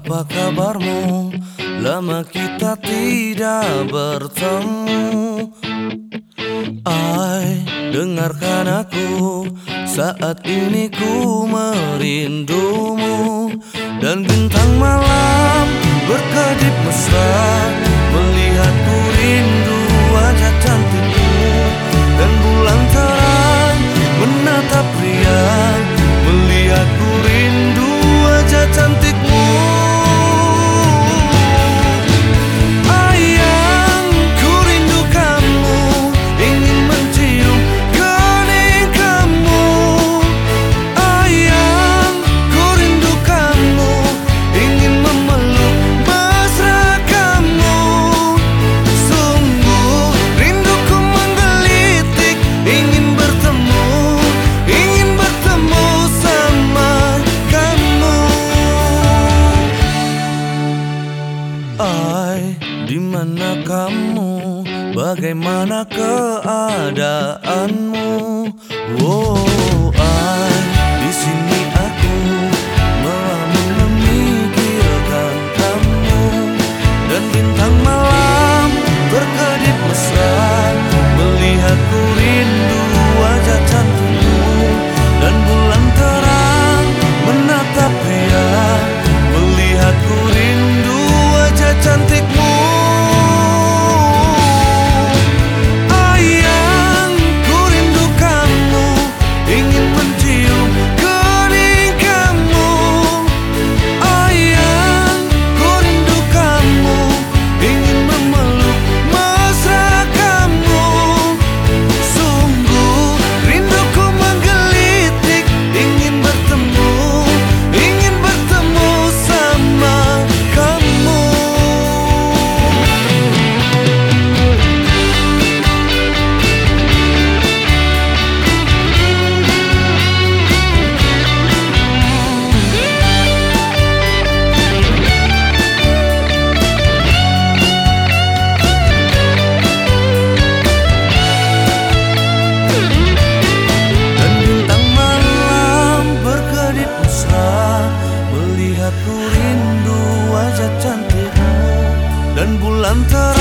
apa kabarmu? Lama kita tidak bertemu. Ai, dengarkan aku. Saat ini ku merindumu. Dan bintang malam berkedip mesra mana kamu? Bagaimana keadaanmu? Oh, ai, di sini aku melamun memikirkan kamu dan bintang malam antara